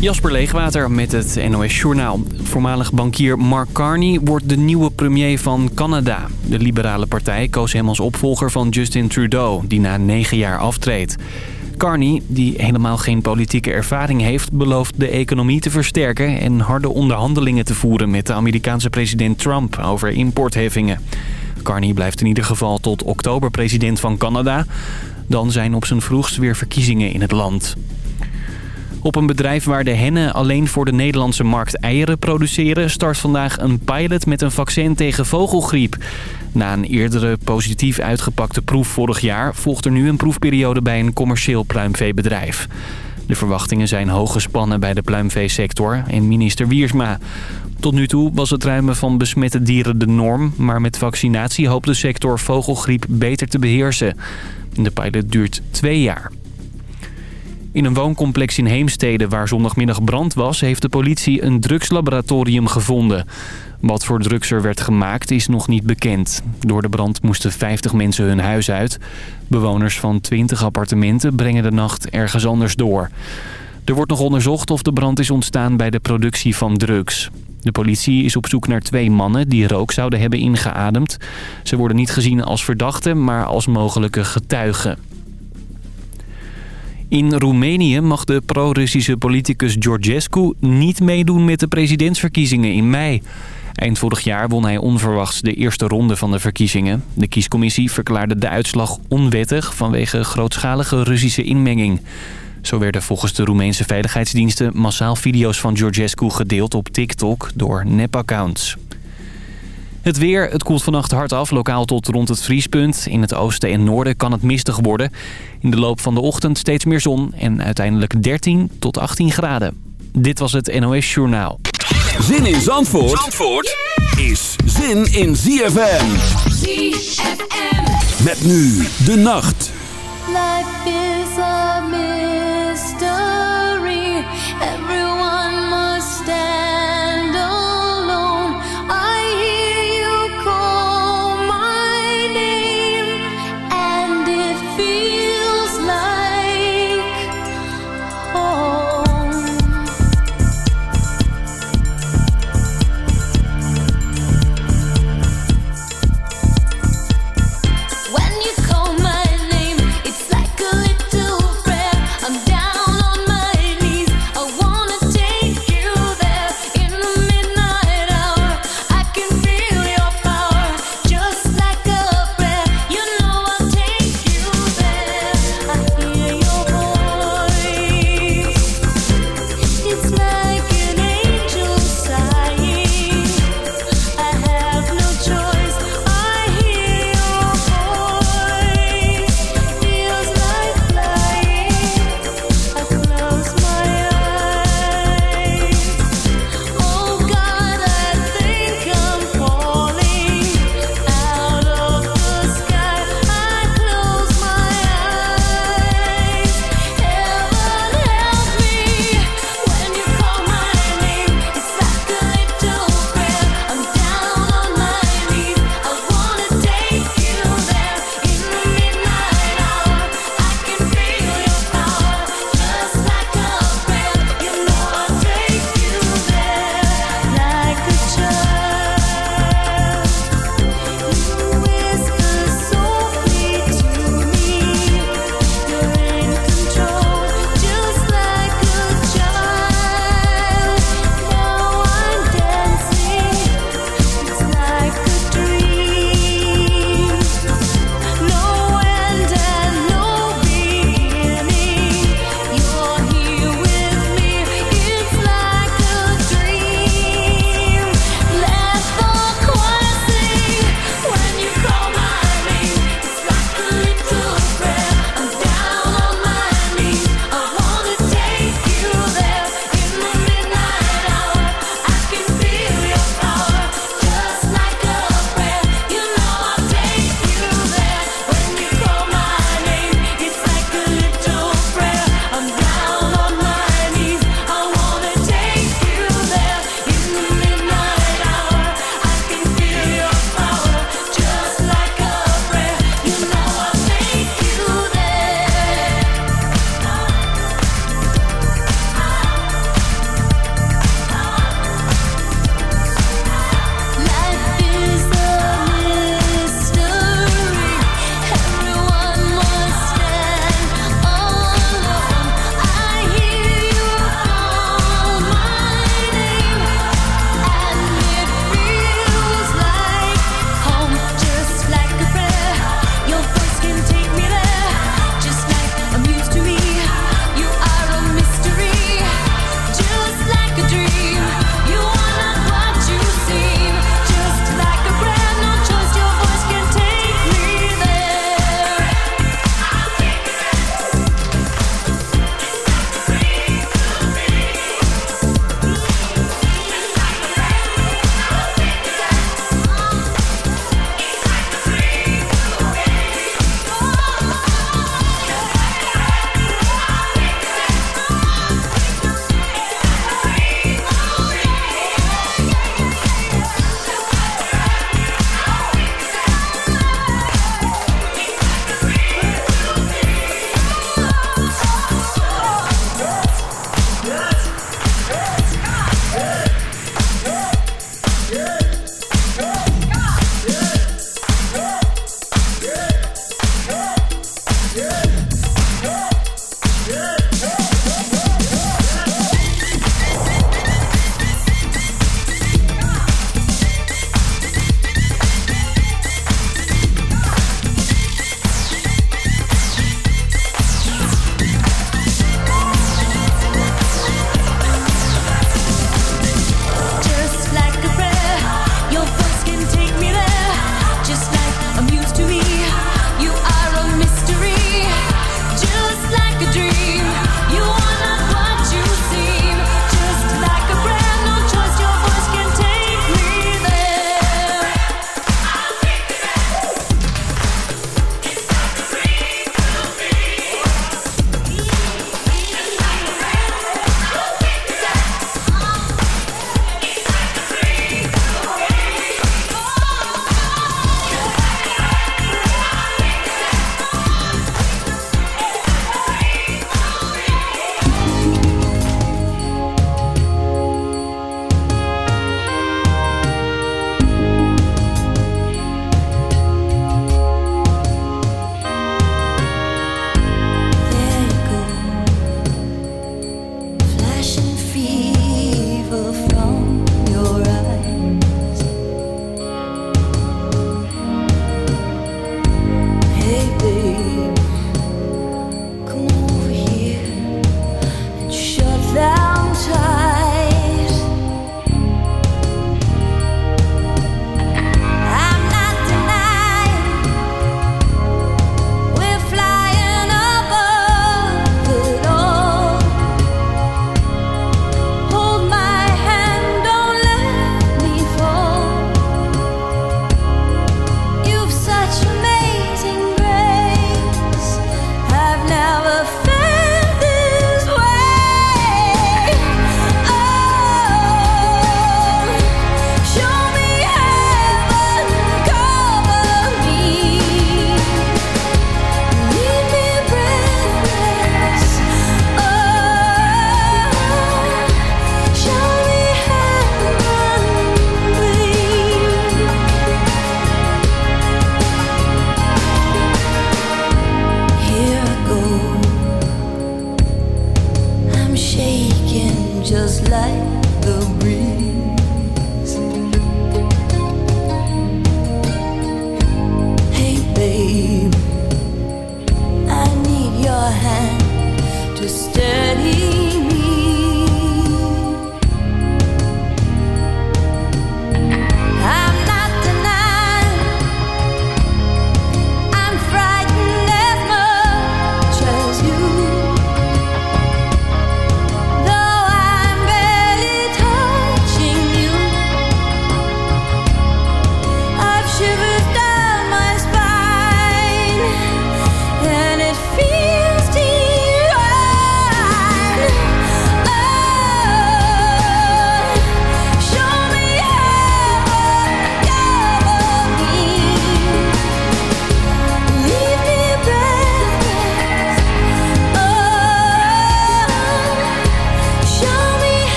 Jasper Leegwater met het NOS Journaal. Voormalig bankier Mark Carney wordt de nieuwe premier van Canada. De liberale partij koos hem als opvolger van Justin Trudeau, die na negen jaar aftreedt. Carney, die helemaal geen politieke ervaring heeft... belooft de economie te versterken en harde onderhandelingen te voeren... met de Amerikaanse president Trump over importheffingen. Carney blijft in ieder geval tot oktober president van Canada. Dan zijn op zijn vroegst weer verkiezingen in het land. Op een bedrijf waar de hennen alleen voor de Nederlandse markt eieren produceren... start vandaag een pilot met een vaccin tegen vogelgriep. Na een eerdere positief uitgepakte proef vorig jaar... volgt er nu een proefperiode bij een commercieel pluimveebedrijf. De verwachtingen zijn hoog gespannen bij de pluimveesector en minister Wiersma. Tot nu toe was het ruimen van besmette dieren de norm... maar met vaccinatie hoopt de sector vogelgriep beter te beheersen. De pilot duurt twee jaar. In een wooncomplex in Heemstede waar zondagmiddag brand was... heeft de politie een drugslaboratorium gevonden. Wat voor drugs er werd gemaakt is nog niet bekend. Door de brand moesten 50 mensen hun huis uit. Bewoners van 20 appartementen brengen de nacht ergens anders door. Er wordt nog onderzocht of de brand is ontstaan bij de productie van drugs. De politie is op zoek naar twee mannen die rook zouden hebben ingeademd. Ze worden niet gezien als verdachten, maar als mogelijke getuigen. In Roemenië mag de pro-Russische politicus Georgescu niet meedoen met de presidentsverkiezingen in mei. Eind vorig jaar won hij onverwachts de eerste ronde van de verkiezingen. De kiescommissie verklaarde de uitslag onwettig vanwege grootschalige Russische inmenging. Zo werden volgens de Roemeense veiligheidsdiensten massaal video's van Georgescu gedeeld op TikTok door nepaccounts. Het weer, het koelt vannacht hard af, lokaal tot rond het vriespunt. In het oosten en noorden kan het mistig worden. In de loop van de ochtend steeds meer zon en uiteindelijk 13 tot 18 graden. Dit was het NOS Journaal. Zin in Zandvoort, Zandvoort is zin in ZFM. ZFM. Met nu de nacht. Life is a mystery. Everyone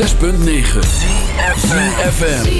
106.9 FM.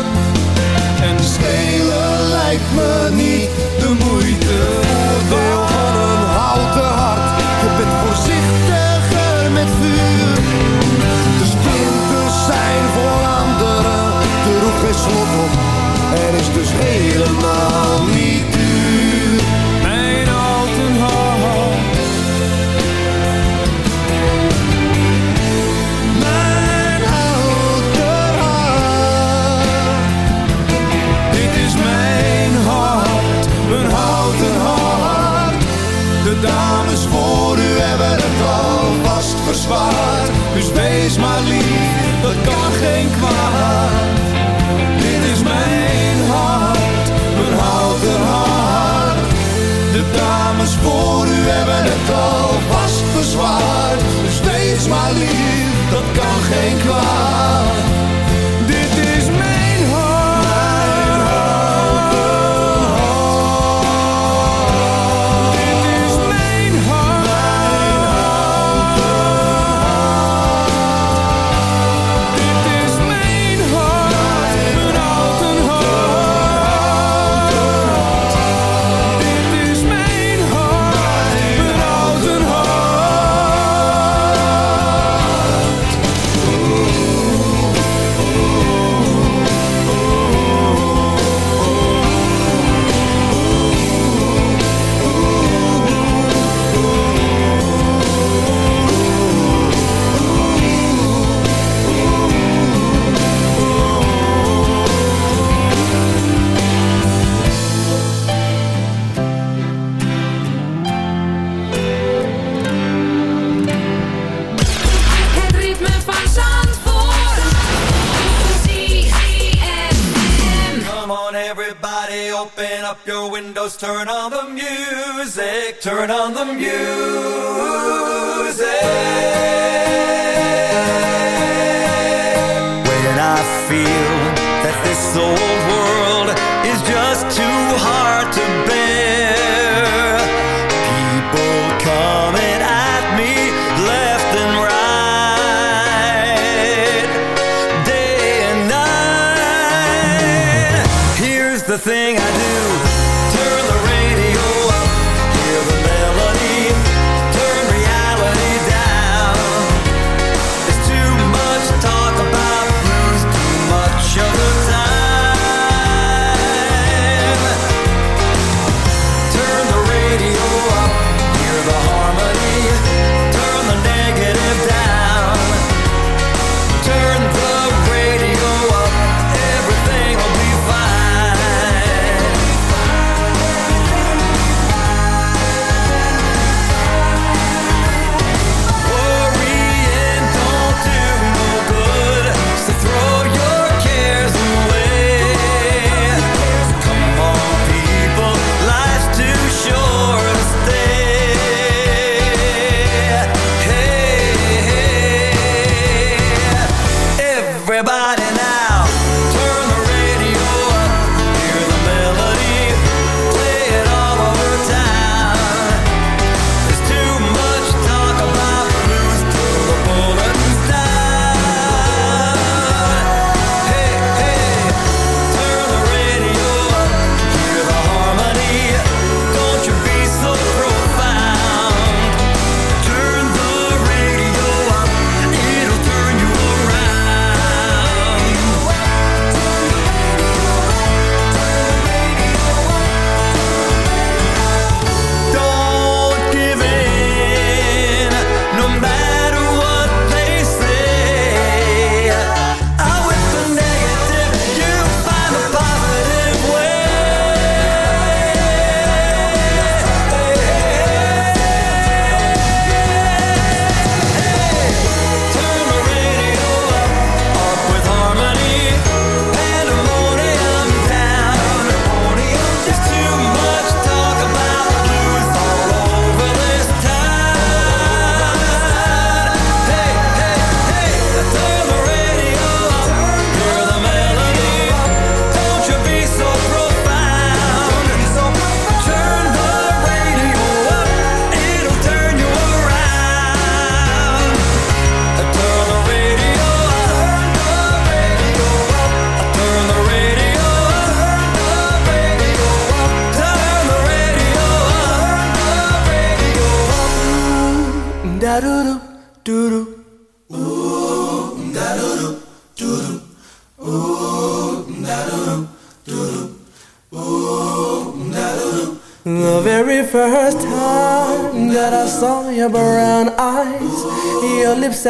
Turn on the music, turn on the music. When I feel that this old world is just too hard to bear,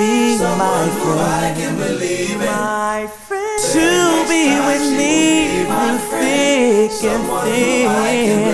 be my friend. I can believe in. My friend. To be with me through thick and thin.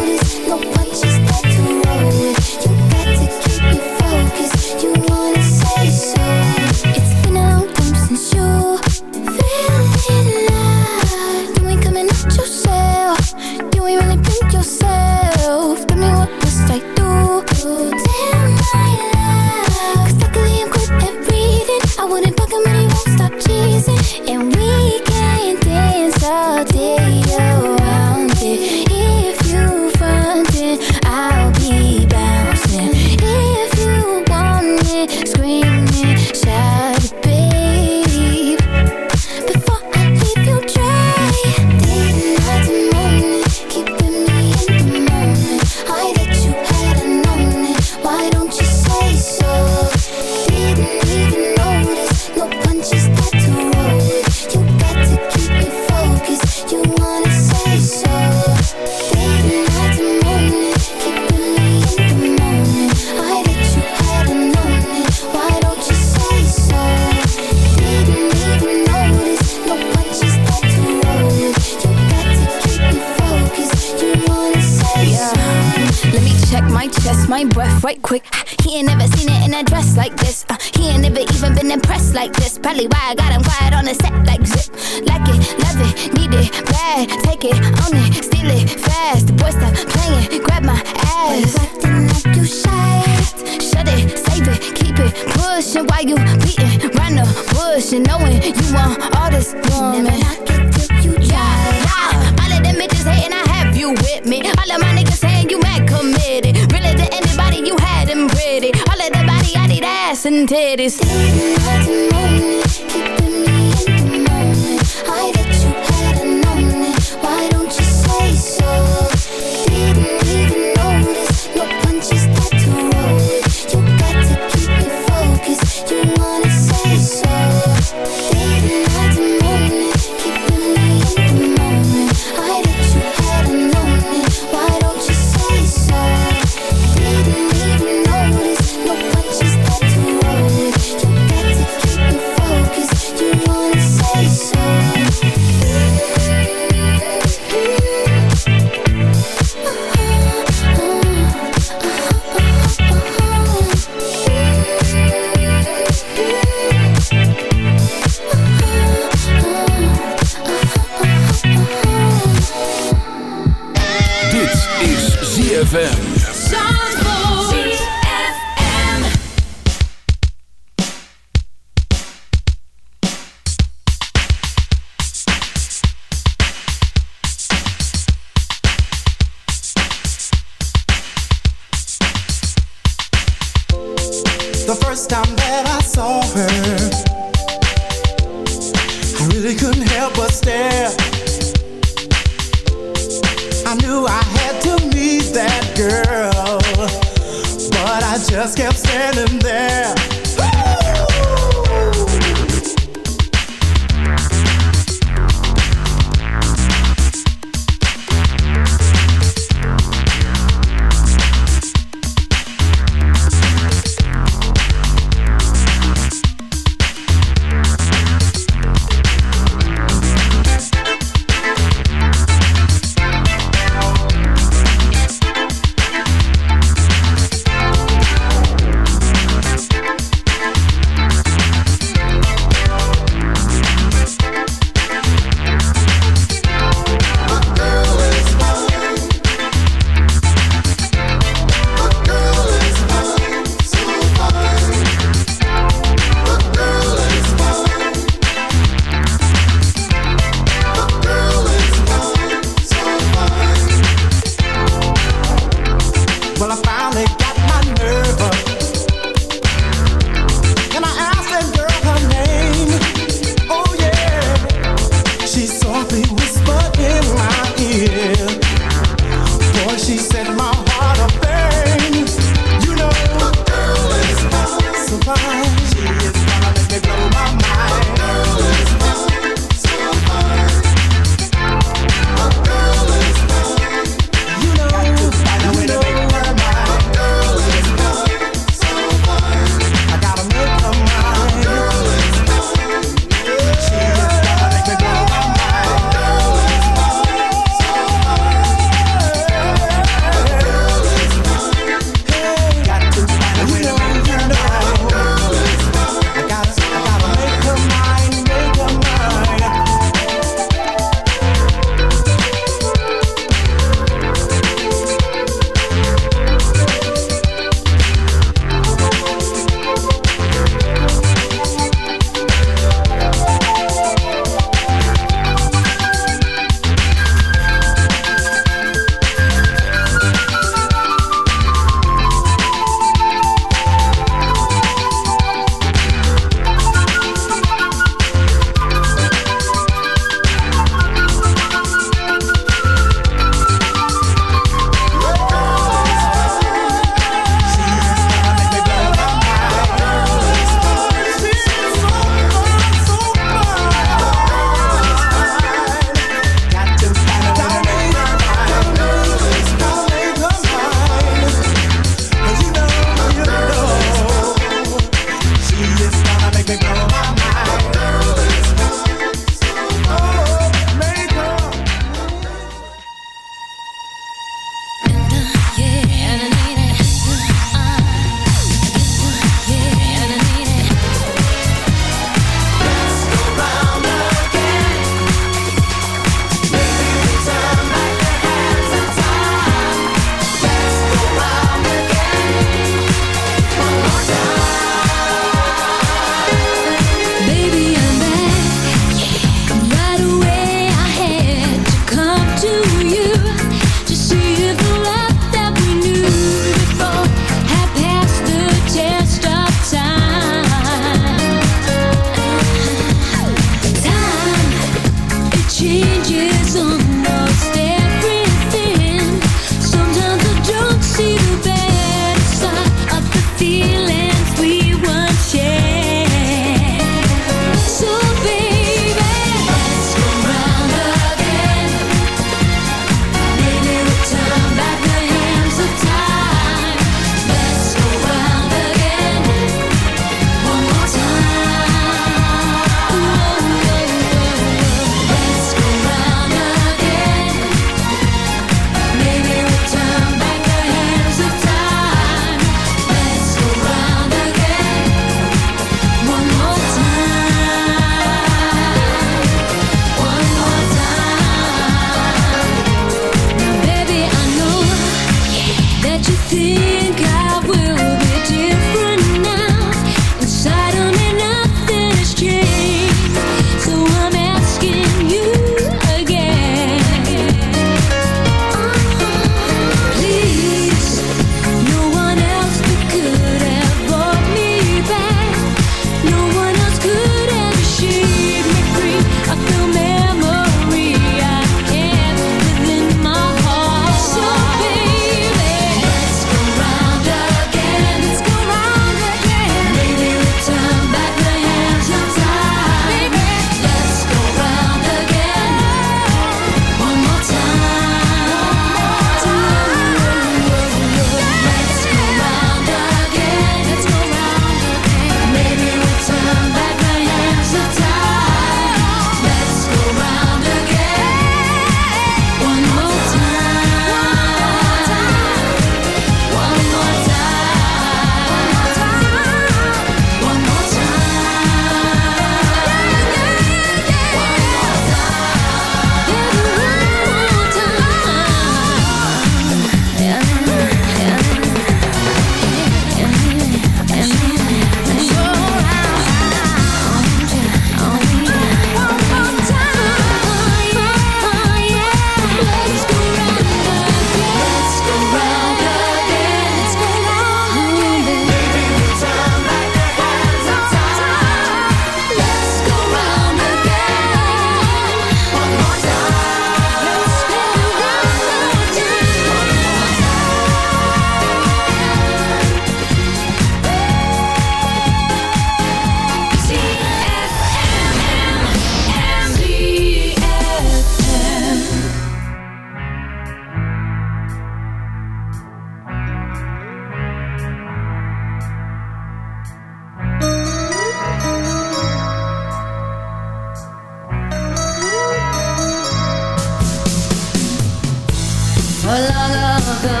go.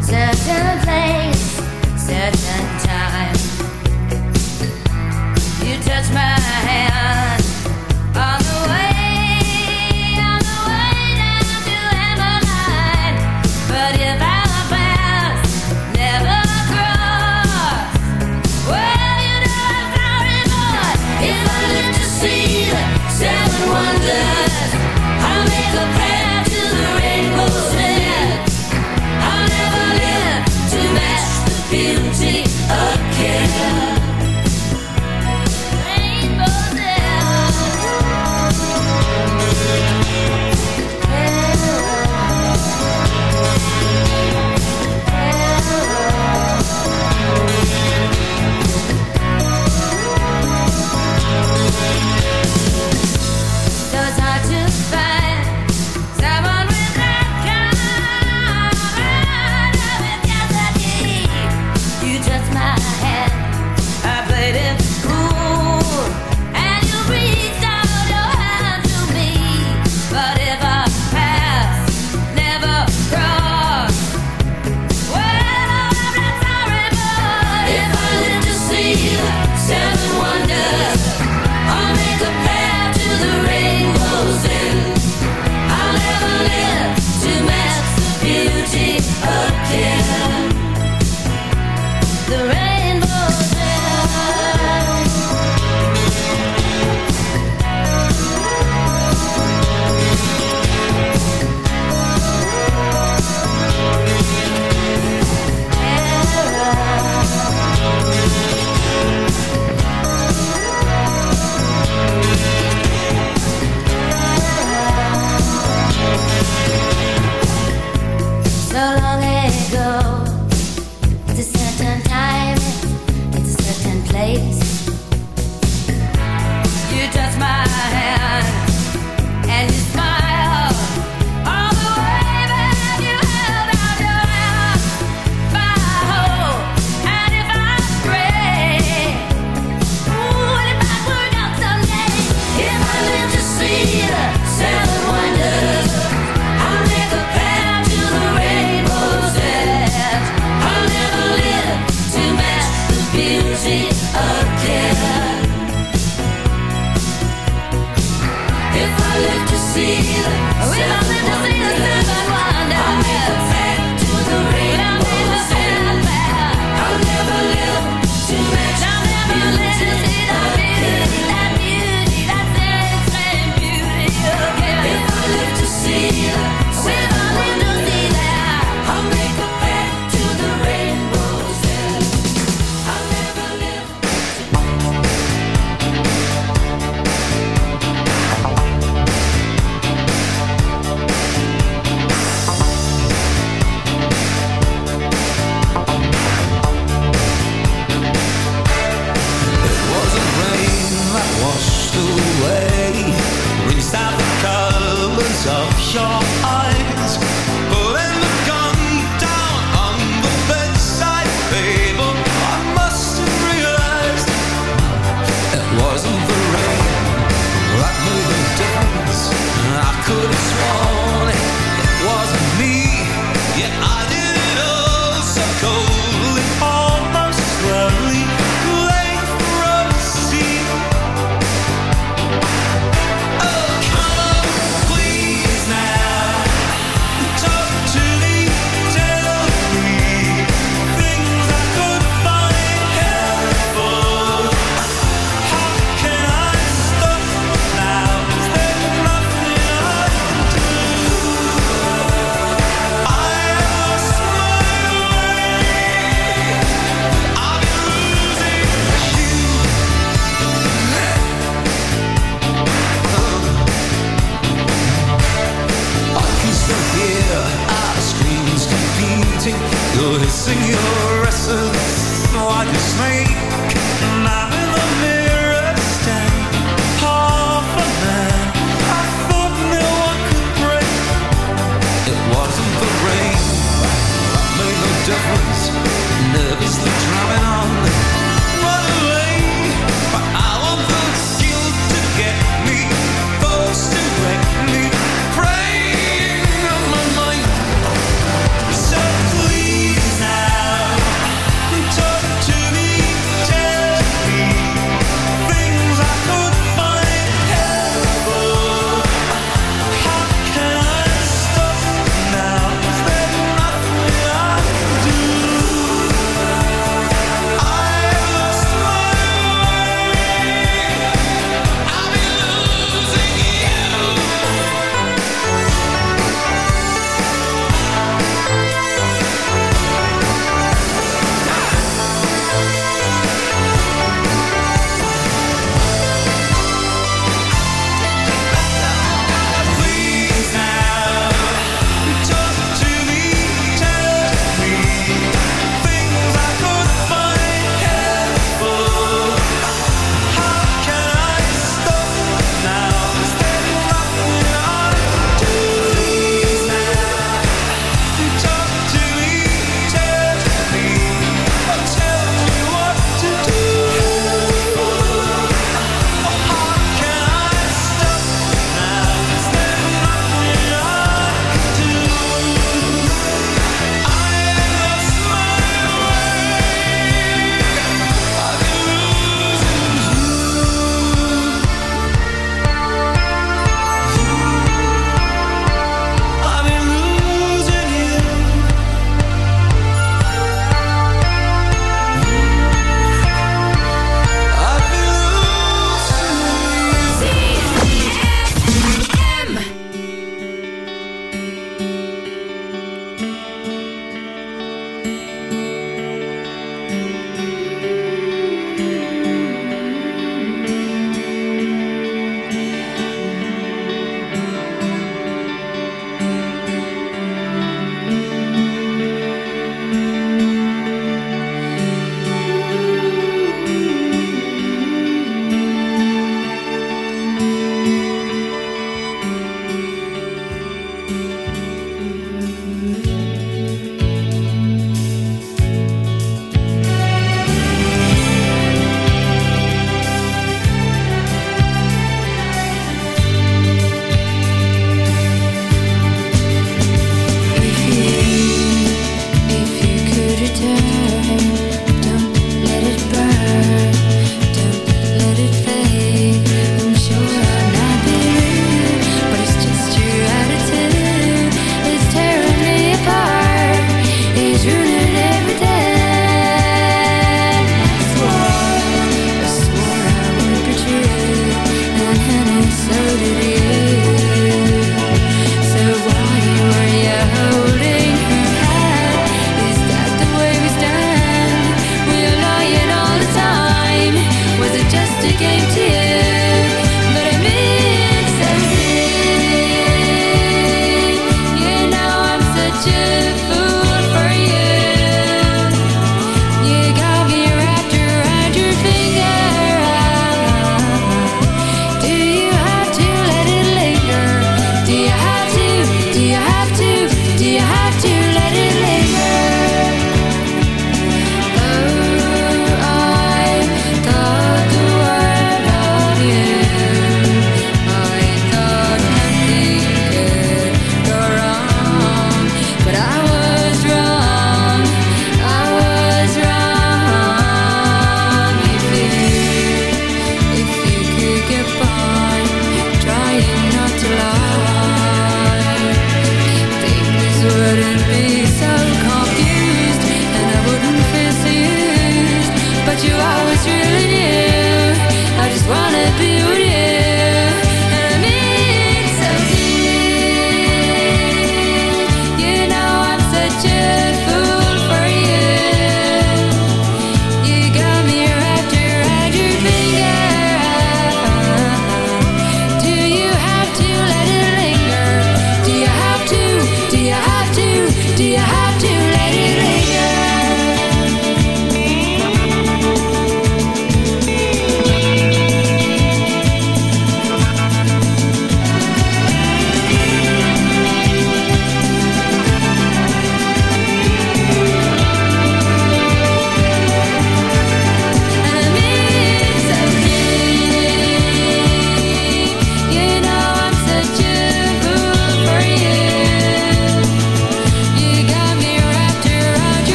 Such a place, such